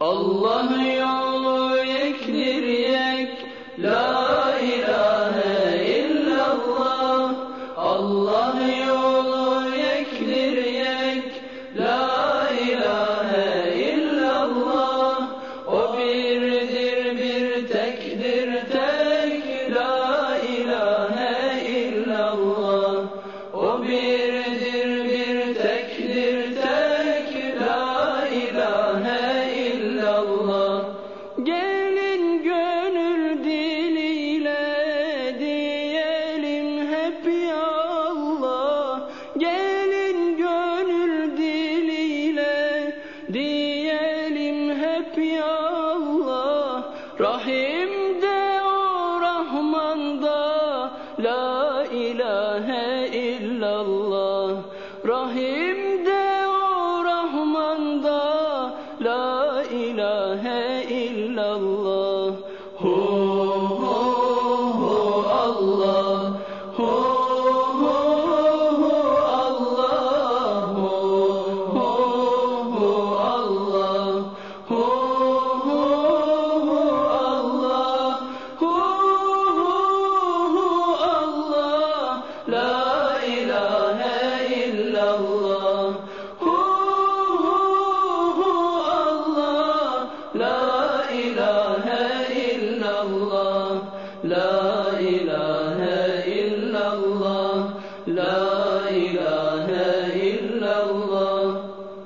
Allah yolu yekdir yek. La ilahe illallah. Allah yolu hep ya Allah Rahim'de o Rahman'da la ilahe illallah Rahim'de o Rahman'da la ilahe illallah لا